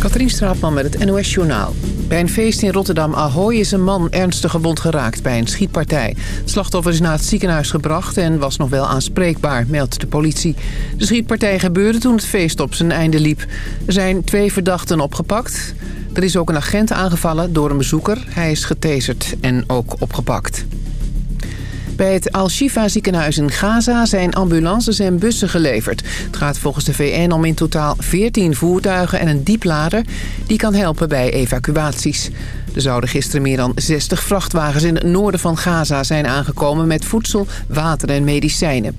Katrien Straatman met het NOS Journaal. Bij een feest in Rotterdam Ahoy is een man ernstig gewond geraakt bij een schietpartij. Het slachtoffer is naar het ziekenhuis gebracht en was nog wel aanspreekbaar, meldt de politie. De schietpartij gebeurde toen het feest op zijn einde liep. Er zijn twee verdachten opgepakt. Er is ook een agent aangevallen door een bezoeker. Hij is getaserd en ook opgepakt. Bij het Al-Shifa ziekenhuis in Gaza zijn ambulances en bussen geleverd. Het gaat volgens de VN om in totaal 14 voertuigen en een dieplader... die kan helpen bij evacuaties. Er zouden gisteren meer dan 60 vrachtwagens in het noorden van Gaza zijn aangekomen... met voedsel, water en medicijnen.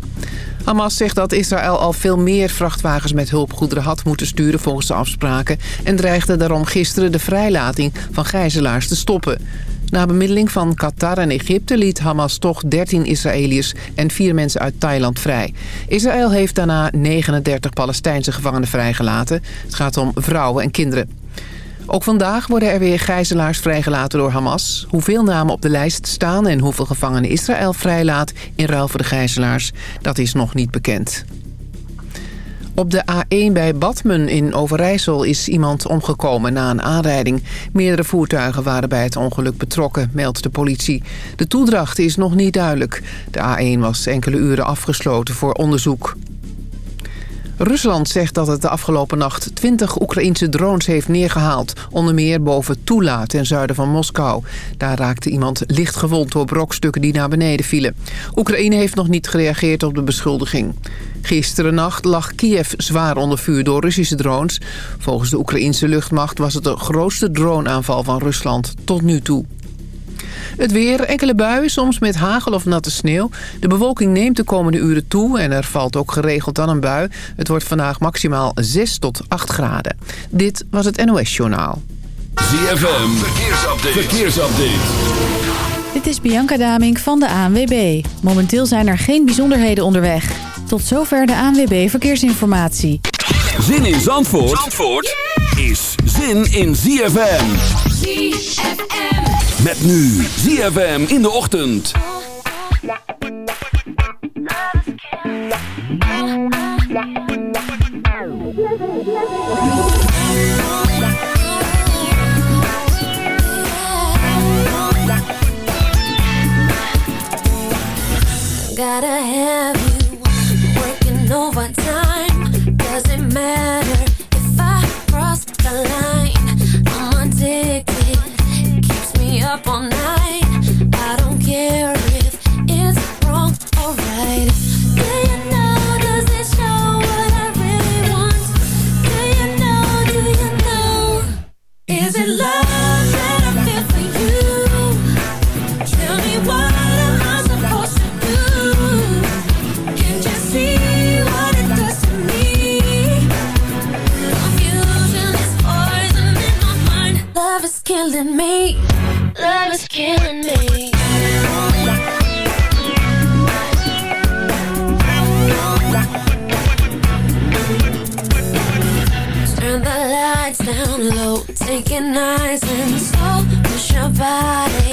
Hamas zegt dat Israël al veel meer vrachtwagens met hulpgoederen had moeten sturen volgens de afspraken... en dreigde daarom gisteren de vrijlating van gijzelaars te stoppen. Na bemiddeling van Qatar en Egypte liet Hamas toch 13 Israëliërs en 4 mensen uit Thailand vrij. Israël heeft daarna 39 Palestijnse gevangenen vrijgelaten. Het gaat om vrouwen en kinderen. Ook vandaag worden er weer gijzelaars vrijgelaten door Hamas. Hoeveel namen op de lijst staan en hoeveel gevangenen Israël vrijlaat in ruil voor de gijzelaars, dat is nog niet bekend. Op de A1 bij Badmen in Overijssel is iemand omgekomen na een aanrijding. Meerdere voertuigen waren bij het ongeluk betrokken, meldt de politie. De toedracht is nog niet duidelijk. De A1 was enkele uren afgesloten voor onderzoek. Rusland zegt dat het de afgelopen nacht 20 Oekraïnse drones heeft neergehaald. Onder meer boven Tula, ten zuiden van Moskou. Daar raakte iemand licht gewond door brokstukken die naar beneden vielen. Oekraïne heeft nog niet gereageerd op de beschuldiging. Gisteren nacht lag Kiev zwaar onder vuur door Russische drones. Volgens de Oekraïnse luchtmacht was het de grootste droneaanval van Rusland tot nu toe. Het weer, enkele buien, soms met hagel of natte sneeuw. De bewolking neemt de komende uren toe en er valt ook geregeld dan een bui. Het wordt vandaag maximaal 6 tot 8 graden. Dit was het NOS Journaal. ZFM, verkeersupdate. verkeersupdate. Dit is Bianca Damink van de ANWB. Momenteel zijn er geen bijzonderheden onderweg. Tot zover de ANWB Verkeersinformatie. Zin in Zandvoort, Zandvoort is zin in ZFM. ZFM. Met nu ZFM in de ochtend. Gotta have you working overtime. Doesn't matter if I cross the line. Up all night. I don't care if it's wrong or right. Do you know? Does it show what I really want? Do you know? Do you know? Is it love that I feel for you? Tell me what am I supposed to do? Can't you see what it does to me? Confusion is poison in my mind. Love is killing me. Killing me. Turn the lights down low, take it nice and slow. Push your body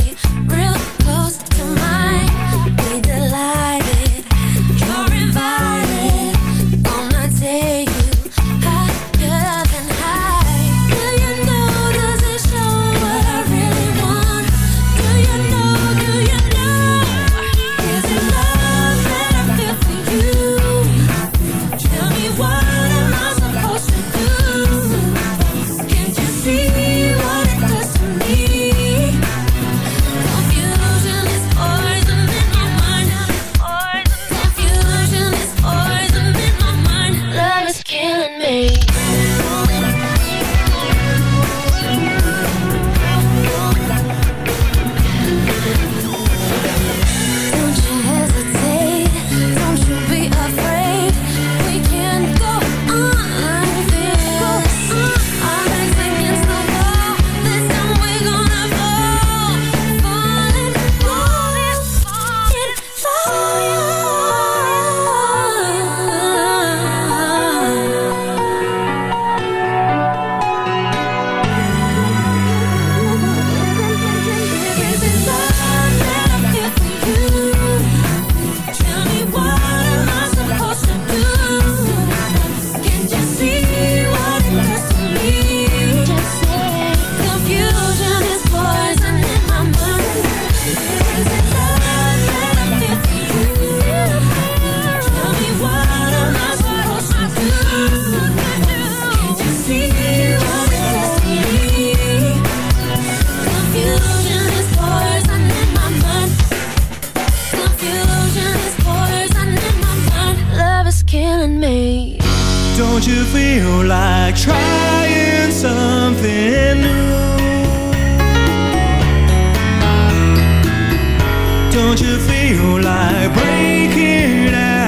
feel like breaking out.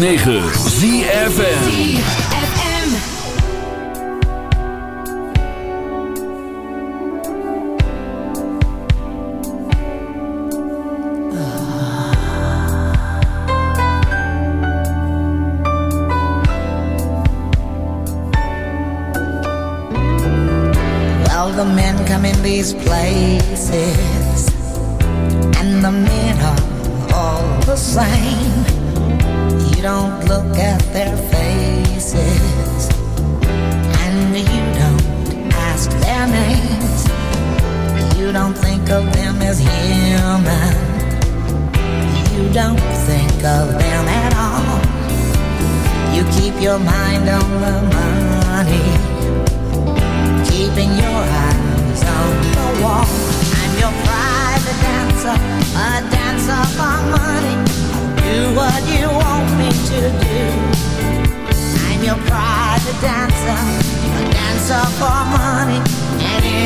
9.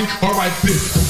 Everybody, all like this.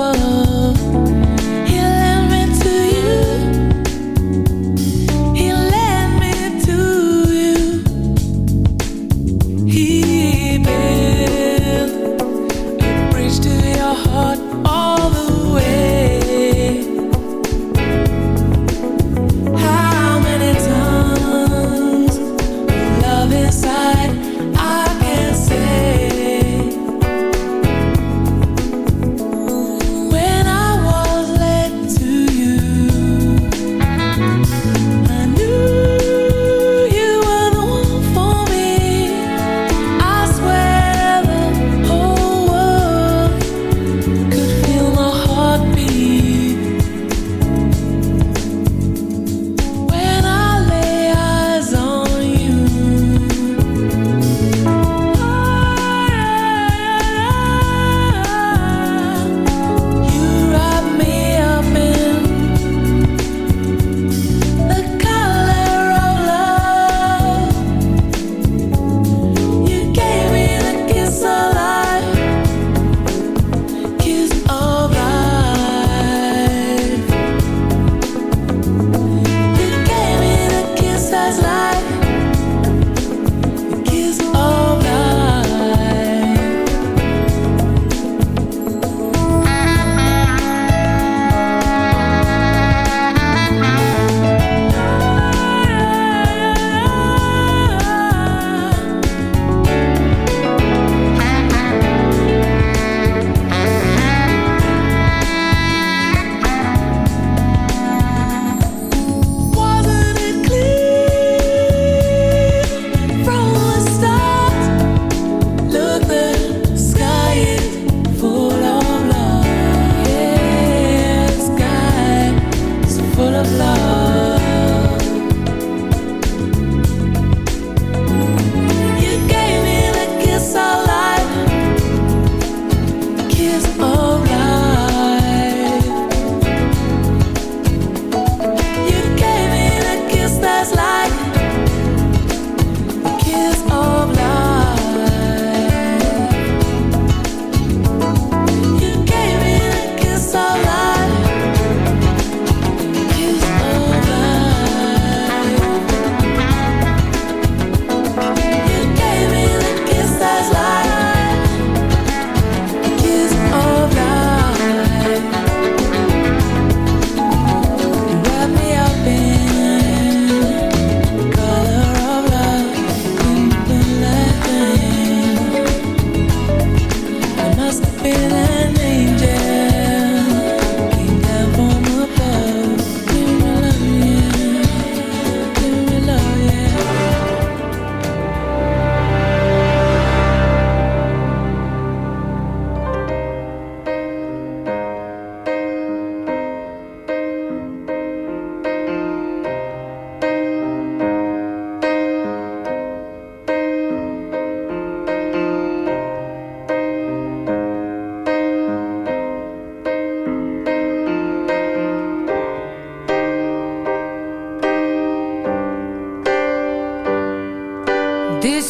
From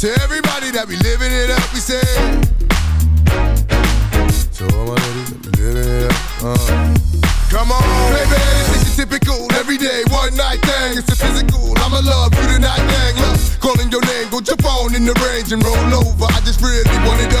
To everybody that be living it up, we say. So all my niggas living it up, uh. Come on, baby, it's a typical everyday one night thing. It's a physical. I'ma love you tonight, gang. Love calling your name, go jump on in the range and roll over. I just really wanted to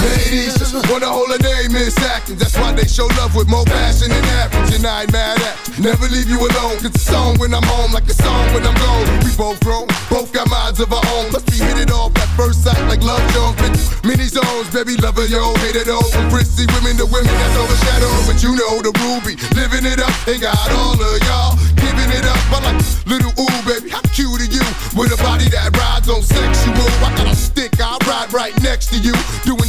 Ladies, wanna hold a name in seconds. That's why they show love with more passion than average. And I ain't mad at. Never leave you alone. Cause a song when I'm home, like a song when I'm gone. We both grown, both got minds of our own. Must be hit it off at first sight like love Jones. Many zones, baby, lover, yo, hate it all. From prissy women to women that's overshadowed. But you know the ruby, living it up. Ain't got all of y'all giving it up. I like little ooh, baby, how cute are you? With a body that rides on sexual. I got a stick, I ride right next to you. Doing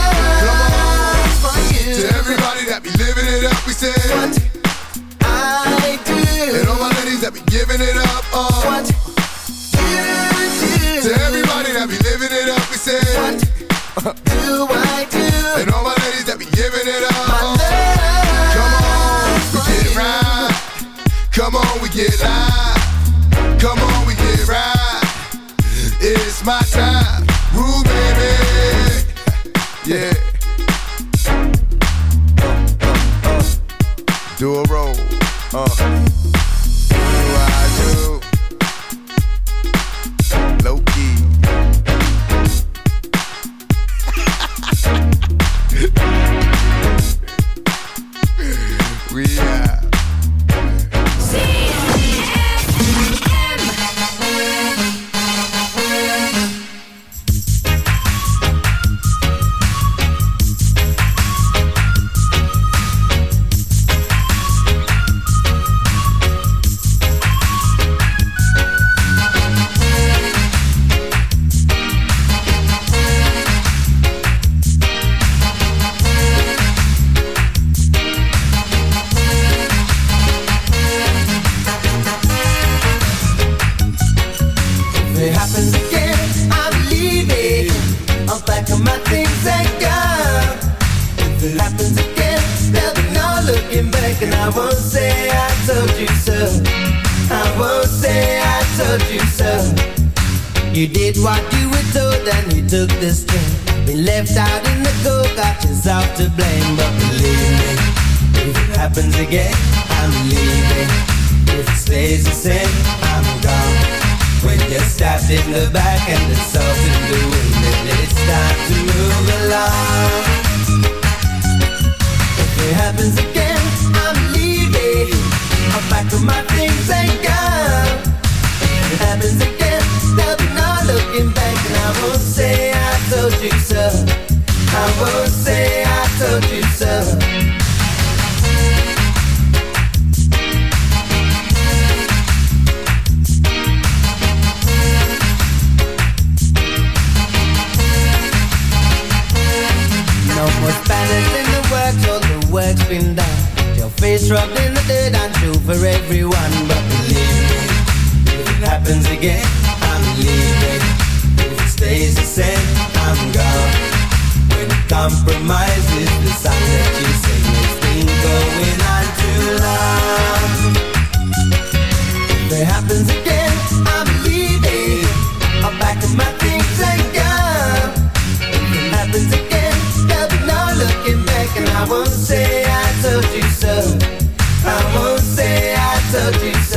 it up, we say what I do. And all my ladies that be giving it up, uh. What you do. To everybody that be living it up, we say what do I do? And all my ladies that be giving it up, uh. Come on, we get right. Come on, we get live. Come on, we get right. It's my time, do a roll. Uh. Everyone. But believe me, if it happens again, I'm leaving. If it stays the same, I'm gone. When compromise is the song that you sing, it's been going on too long. If it happens again, I'm leaving. I'll pack up my things and go. If it happens again, there'll be no looking back, and I won't say I told you so. I won't I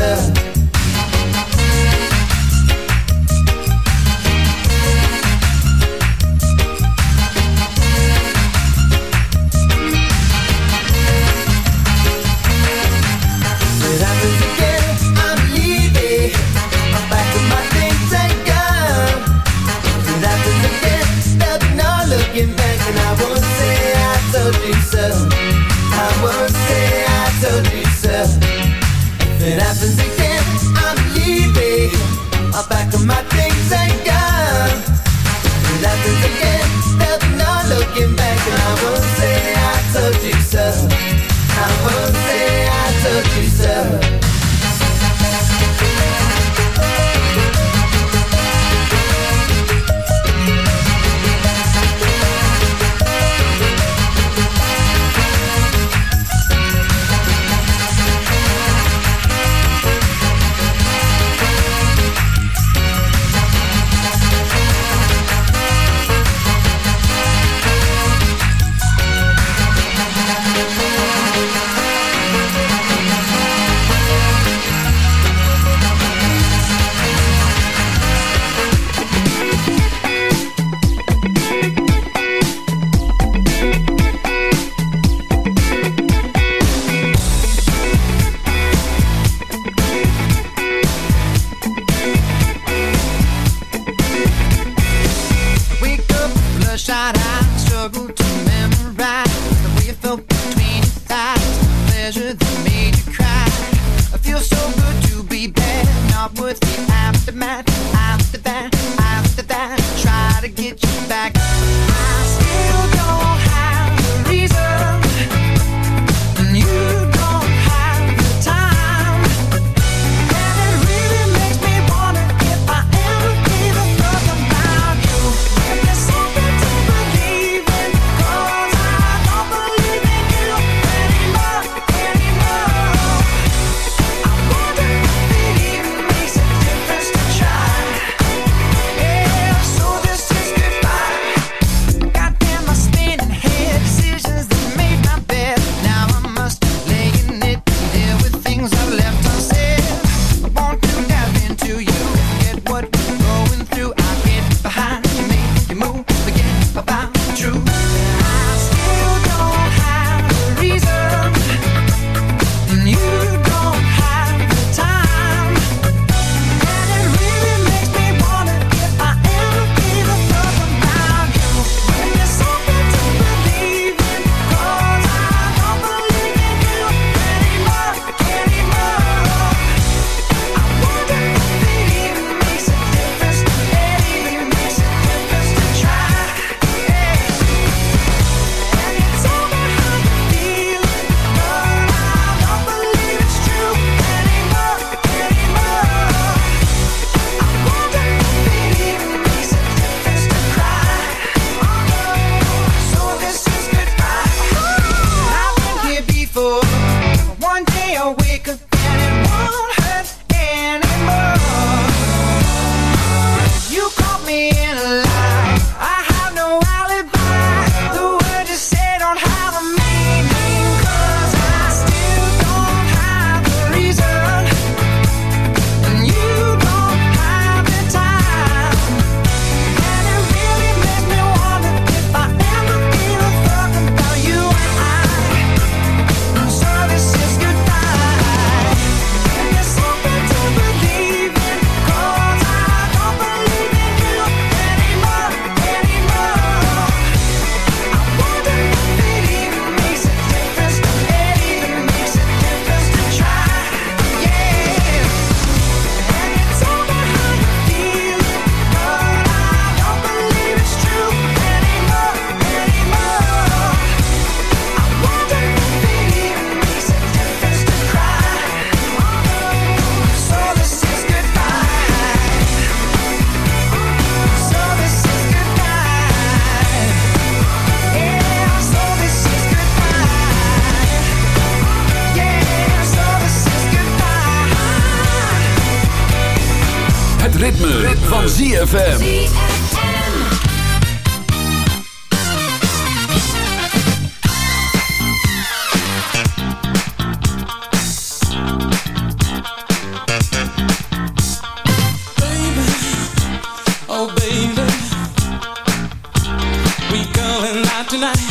Sweet girl and I tonight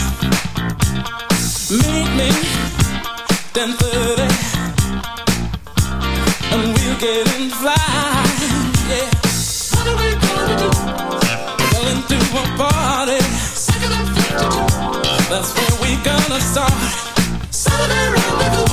Meet me 10.30 And we'll get in fly. Yeah. What are we gonna do? A party Second and That's where we gonna start Saturday rendezvous